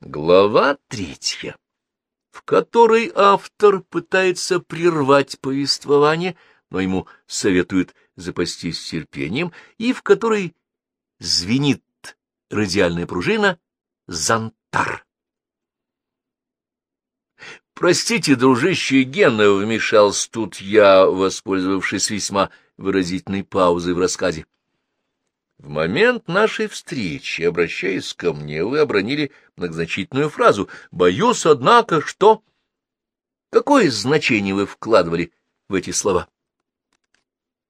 Глава третья, в которой автор пытается прервать повествование, но ему советуют запастись терпением, и в которой звенит радиальная пружина «Зонтар». «Простите, дружище Гена», — вмешался тут я, воспользовавшись весьма выразительной паузой в рассказе. В момент нашей встречи, обращаясь ко мне, вы обронили многозначительную фразу «Боюсь, однако, что...» Какое значение вы вкладывали в эти слова?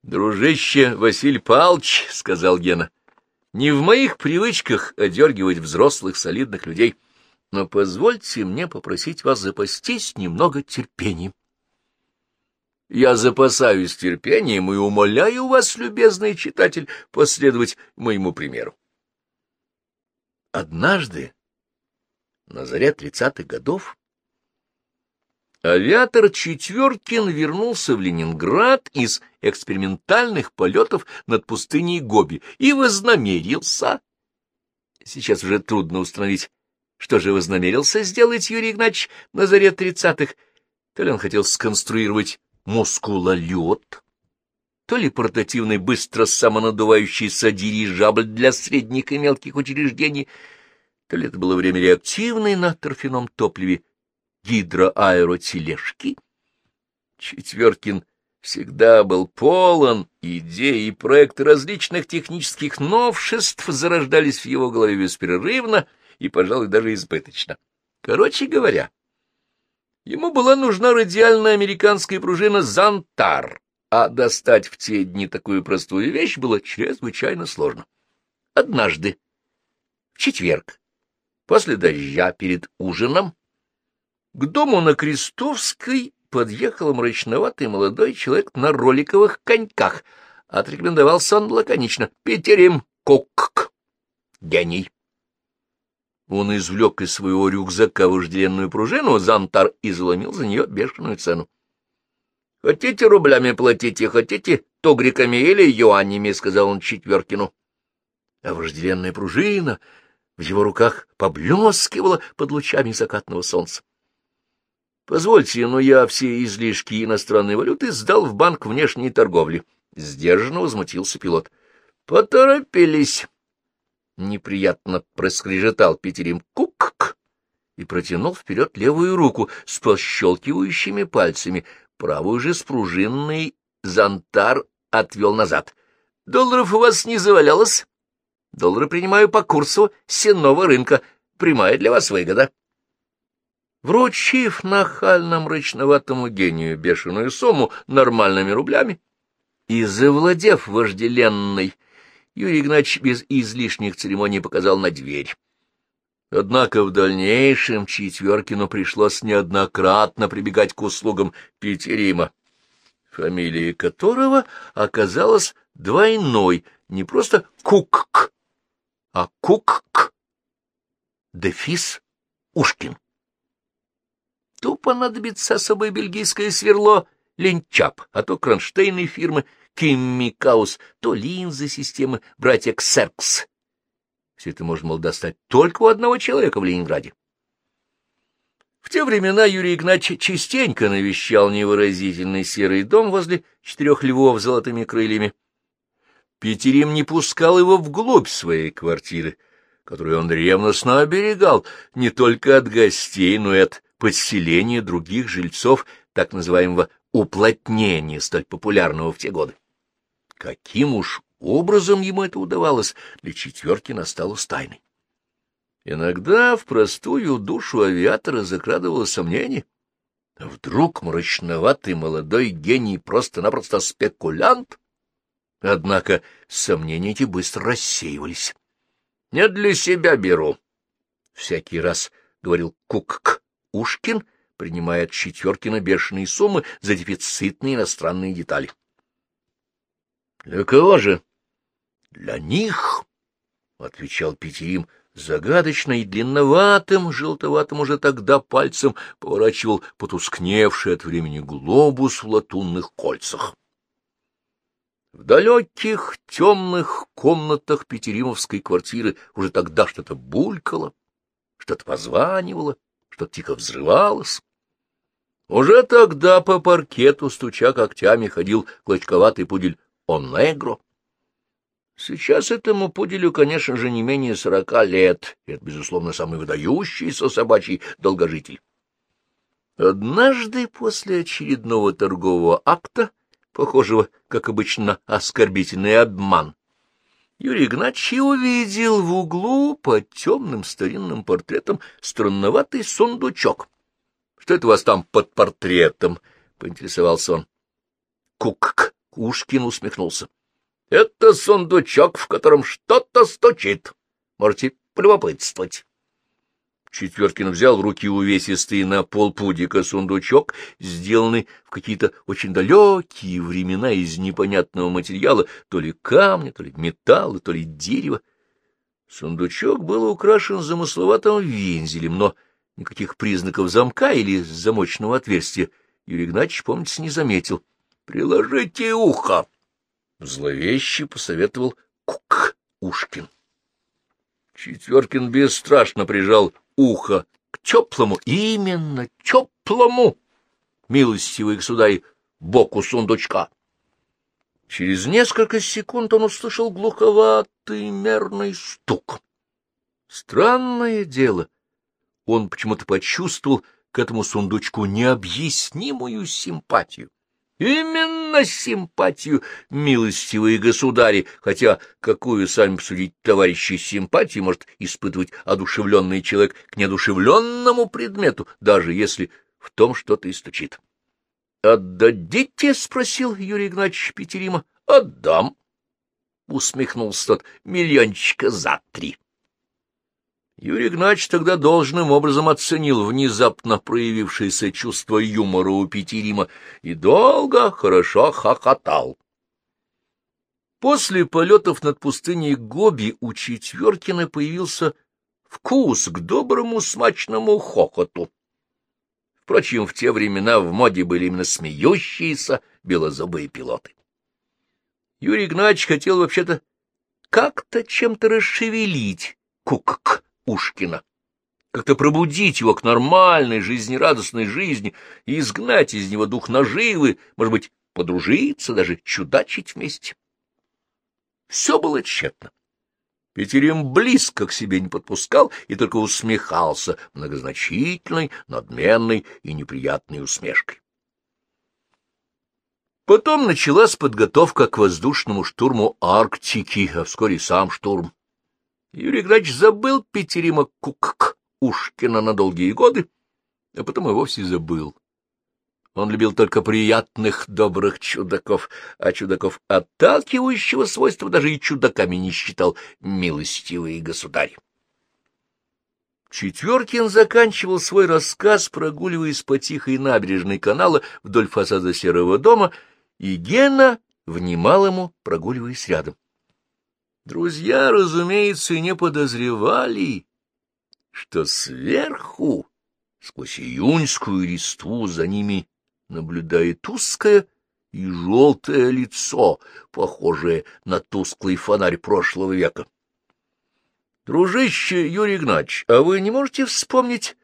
«Дружище Василий Палч», — сказал Гена, — «не в моих привычках одергивать взрослых солидных людей, но позвольте мне попросить вас запастись немного терпением». Я запасаюсь терпением и умоляю вас, любезный читатель, последовать моему примеру. Однажды, на заре тридцатых годов, авиатор Четверкин вернулся в Ленинград из экспериментальных полетов над пустыней Гоби и вознамерился... Сейчас уже трудно установить, что же вознамерился сделать Юрий Игнатьевич на заре тридцатых. То ли он хотел сконструировать мускулолет, то ли портативный быстро самонадувающийся дирижабль для средних и мелких учреждений, то ли это было время реактивной на торфяном топливе гидроаэротележки. Четверкин всегда был полон идей, и проекты различных технических новшеств зарождались в его голове беспрерывно и, пожалуй, даже избыточно. Короче говоря, Ему была нужна радиальная американская пружина «Зонтар», а достать в те дни такую простую вещь было чрезвычайно сложно. Однажды, в четверг, после дождя перед ужином, к дому на Крестовской подъехал мрачноватый молодой человек на роликовых коньках. Отрекомендовался он лаконично. Петерим Кок. Гений. Он извлек из своего рюкзака вожделенную пружину, Зантар, и заломил за нее бешеную цену. — Хотите рублями платите, хотите тогриками или юанями, — сказал он Четверкину. А вожделенная пружина в его руках поблескивала под лучами закатного солнца. — Позвольте, но я все излишки иностранной валюты сдал в банк внешней торговли. Сдержанно возмутился пилот. — Поторопились неприятно проскрежетал Петерим «Кук-к» и протянул вперед левую руку с пощелкивающими пальцами, правую же с пружинной зонтар отвел назад. «Долларов у вас не завалялось? Доллары принимаю по курсу сенного рынка. Прямая для вас выгода». Вручив нахально-мрачноватому гению бешеную сумму нормальными рублями и завладев вожделенной Юрий Игнатьевич без излишних церемоний показал на дверь. Однако в дальнейшем Четверкину пришлось неоднократно прибегать к услугам Петерима, фамилия которого оказалась двойной, не просто Кукк, а Кукк, дефис Ушкин. Тупо понадобится особое бельгийское сверло ленчап, а то кронштейны фирмы — Киммикаус, то линзы системы братья Ксеркс. Все это можно было достать только у одного человека в Ленинграде. В те времена Юрий Игнатьевич частенько навещал невыразительный серый дом возле четырех львов с золотыми крыльями. Петерим не пускал его вглубь своей квартиры, которую он ревностно оберегал не только от гостей, но и от подселения других жильцов так называемого уплотнения, столь популярного в те годы. Каким уж образом ему это удавалось, для четверки настало тайной. Иногда в простую душу авиатора закрадывало сомнение. Вдруг мрачноватый молодой гений просто-напросто спекулянт? Однако сомнения эти быстро рассеивались. — Не для себя беру, — всякий раз говорил Кукк Ушкин, принимая от Четверкина бешеные суммы за дефицитные иностранные детали. Для кого же? Для них, — отвечал Петерим, загадочно и длинноватым, желтоватым уже тогда пальцем поворачивал потускневший от времени глобус в латунных кольцах. В далеких темных комнатах Петеримовской квартиры уже тогда что-то булькало, что-то позванивало, что-то тихо взрывалось. Уже тогда по паркету, стуча когтями, ходил клочковатый пудель Онегро. Сейчас этому пуделю, конечно же, не менее сорока лет, и это, безусловно, самый выдающийся собачий долгожитель. Однажды после очередного торгового акта, похожего, как обычно, оскорбительный обман, Юрий Игнатьевич увидел в углу под темным старинным портретом странноватый сундучок. — Что это у вас там под портретом? — поинтересовался он. Кук Кушкин усмехнулся. — Это сундучок, в котором что-то стучит. Можете полюбопытствовать. Четверкин взял в руки увесистый на полпудика сундучок, сделанный в какие-то очень далекие времена из непонятного материала, то ли камня, то ли металла, то ли дерева. Сундучок был украшен замысловатым вензелем, но никаких признаков замка или замочного отверстия Юрий Игнатьевич, помнится, не заметил. — Приложите ухо! — зловеще посоветовал Кук Ушкин. Четверкин бесстрашно прижал ухо к теплому, именно теплому, милостивый государь, боку сундучка. Через несколько секунд он услышал глуховатый мерный стук. Странное дело, он почему-то почувствовал к этому сундучку необъяснимую симпатию. Именно симпатию, милостивые государи, хотя какую, сами посудить, товарищи, симпатию может испытывать одушевленный человек к неодушевленному предмету, даже если в том что-то и стучит. — Отдадите? — спросил Юрий Игнатьевич Петерима. — Отдам, — усмехнулся тот, — миллиончика за три. Юрий Игнатьевич тогда должным образом оценил внезапно проявившееся чувство юмора у Петерима и долго, хорошо хохотал. После полетов над пустыней Гоби у Четверкина появился вкус к доброму смачному хохоту. Впрочем, в те времена в моде были именно смеющиеся белозубые пилоты. Юрий Игнатьевич хотел вообще-то как-то чем-то расшевелить кук Ушкина, как-то пробудить его к нормальной, жизнерадостной жизни и изгнать из него дух наживы, может быть, подружиться, даже чудачить вместе. Все было тщетно. Петерим близко к себе не подпускал и только усмехался многозначительной, надменной и неприятной усмешкой. Потом началась подготовка к воздушному штурму Арктики, а вскоре сам штурм. Юрий Игнатьевич забыл Петерима Кукк Ушкина на долгие годы, а потом и вовсе забыл. Он любил только приятных, добрых чудаков, а чудаков отталкивающего свойства даже и чудаками не считал милостивый государь. Четверкин заканчивал свой рассказ, прогуливаясь по тихой набережной канала вдоль фасада Серого дома, и Гена внимал ему, прогуливаясь рядом. Друзья, разумеется, не подозревали, что сверху, сквозь июньскую листву, за ними наблюдает узкое и желтое лицо, похожее на тусклый фонарь прошлого века. — Дружище Юрий Игнатьевич, а вы не можете вспомнить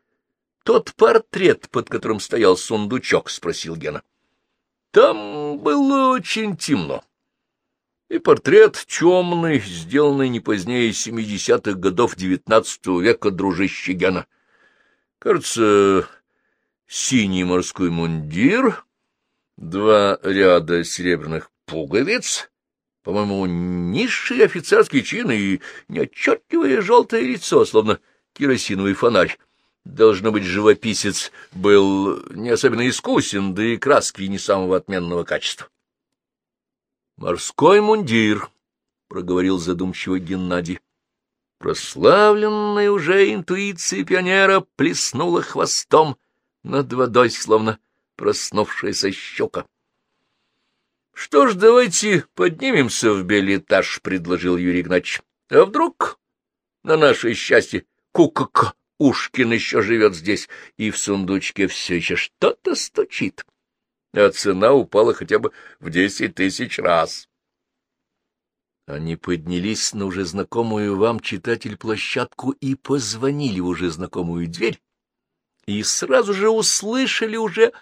тот портрет, под которым стоял сундучок? — спросил Гена. — Там было очень темно и портрет темный, сделанный не позднее семидесятых годов девятнадцатого века дружище Гена. Кажется, синий морской мундир, два ряда серебряных пуговиц, по-моему, низший офицерский чин и неотчетливое желтое лицо, словно керосиновый фонарь. Должно быть, живописец был не особенно искусен, да и краски не самого отменного качества. Морской мундир, — проговорил задумчиво Геннадий. Прославленная уже интуиция пионера плеснула хвостом над водой, словно проснувшаяся щука. — Что ж, давайте поднимемся в белый этаж, — предложил Юрий Игнатьевич. — А вдруг, на наше счастье, Кукак Ушкин еще живет здесь, и в сундучке все еще что-то стучит? А цена упала хотя бы в десять тысяч раз. Они поднялись на уже знакомую вам, читатель, площадку и позвонили в уже знакомую дверь, и сразу же услышали уже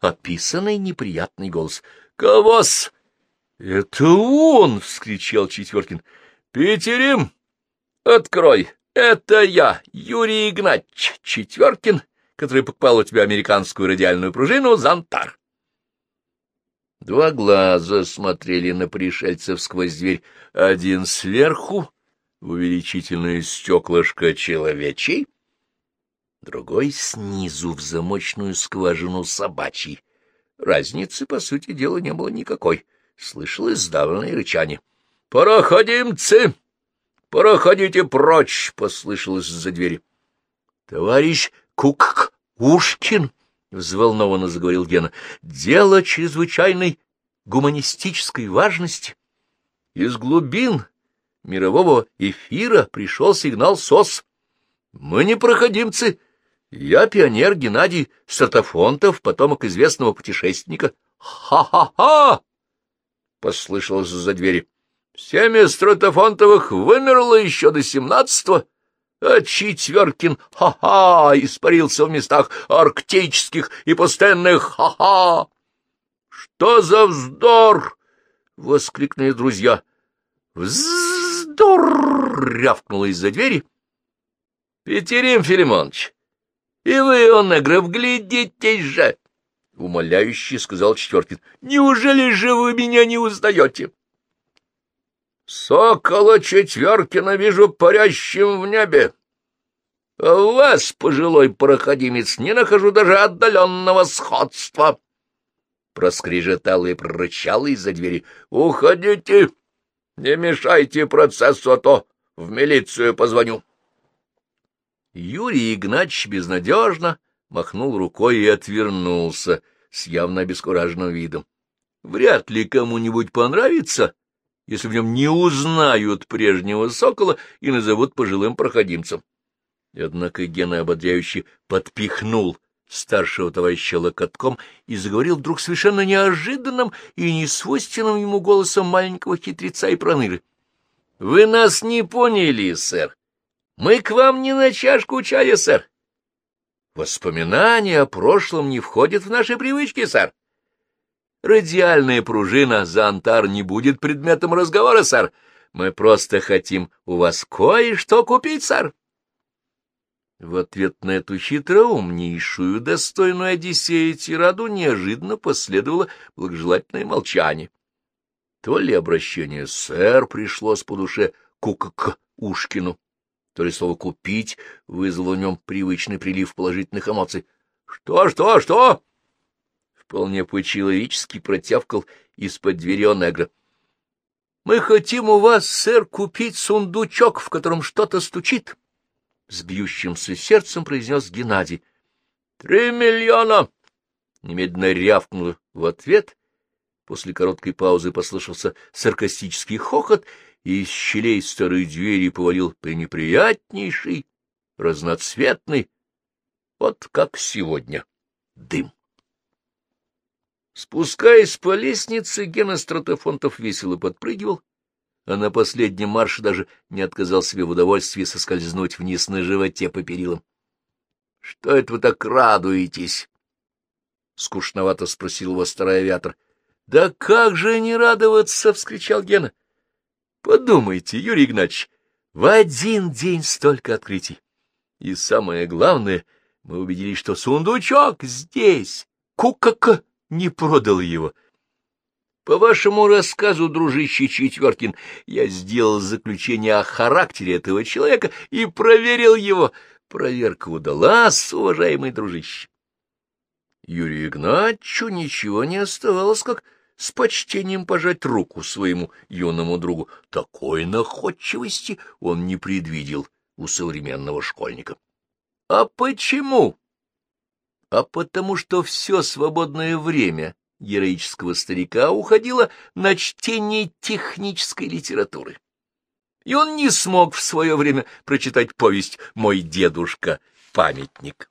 описанный неприятный голос. «Кого-с?» «Это он!» — вскричал Четверкин. «Петерим, открой! Это я, Юрий Игнатьевич Четверкин, который покупал у тебя американскую радиальную пружину «Зонтар». Два глаза смотрели на пришельцев сквозь дверь, один сверху, в увеличительное стеклышко человечий, другой снизу в замочную скважину собачий. Разницы, по сути дела, не было никакой. Слышалось сдавленное рычание. — Проходимцы! Проходите прочь! — послышалось за двери. — Товарищ Кук-Ушкин! — взволнованно заговорил Гена. — Дело чрезвычайной гуманистической важности. Из глубин мирового эфира пришел сигнал СОС. Мы не проходимцы, я пионер Геннадий Стратофонтов, потомок известного путешественника. Ха-ха-ха! Послышалось за двери. Семя Стратофонтовых вымерло еще до семнадцатого, а Четверкин, ха-ха, испарился в местах арктических и пустынных, ха-ха! Что за вздор! — воскликнули друзья. «Вздор!» — рявкнуло из-за двери. «Петерим Филимонович, и вы, Онегров, глядитесь же! — умоляюще сказал Четверкин. — Неужели же вы меня не узнаете? — Сокола Четверкина вижу парящим в небе. А вас, пожилой проходимец, не нахожу даже отдаленного сходства. Проскрежетал и прорычал из-за двери. — Уходите! Не мешайте процессу, а то в милицию позвоню. — Юрий Игнатьевич безнадежно махнул рукой и отвернулся с явно обескураженным видом. Вряд ли кому-нибудь понравится, если в нем не узнают прежнего сокола и назовут пожилым проходимцем. Однако Гена ободряюще подпихнул старшего товарища локотком и заговорил вдруг совершенно неожиданным и несвойственным ему голосом маленького хитреца и проныры. — Вы нас не поняли, сэр. Мы к вам не на чашку чая, сэр. Воспоминания о прошлом не входят в наши привычки, сэр. Радиальная пружина за антар не будет предметом разговора, сэр. Мы просто хотим у вас кое-что купить, сэр. В ответ на эту хитроумнейшую, достойную Одиссея тираду неожиданно последовало благожелательное молчание. То ли обращение «сэр» пришлось по душе Кукак Ушкину, то ли слово «купить» вызвало в нем привычный прилив положительных эмоций. «Что, что, что?» Вполне по-человечески протявкал из-под двери Онегра. «Мы хотим у вас, сэр, купить сундучок, в котором что-то стучит», — с бьющимся сердцем произнес Геннадий. «Три миллиона!» — немедленно рявкнуло в ответ. После короткой паузы послышался саркастический хохот, и из щелей старой двери повалил пренеприятнейший, разноцветный, вот как сегодня, дым. Спускаясь по лестнице, Гена Стратофонтов весело подпрыгивал, а на последнем марше даже не отказал себе в удовольствии соскользнуть вниз на животе по перилам. — Что это вы так радуетесь? — скучновато спросил его старый авиатор. — Да как же не радоваться! — вскричал Гена. — Подумайте, Юрий Игнатьевич, в один день столько открытий. И самое главное, мы убедились, что сундучок здесь. Кукака не продал его. По вашему рассказу, дружище Четверкин, я сделал заключение о характере этого человека и проверил его. Проверка удалась, уважаемый дружище. Юрию Игнатьевичу ничего не оставалось, как с почтением пожать руку своему юному другу. Такой находчивости он не предвидел у современного школьника. — А почему? — А потому что все свободное время героического старика уходило на чтение технической литературы. И он не смог в свое время прочитать повесть «Мой дедушка — памятник».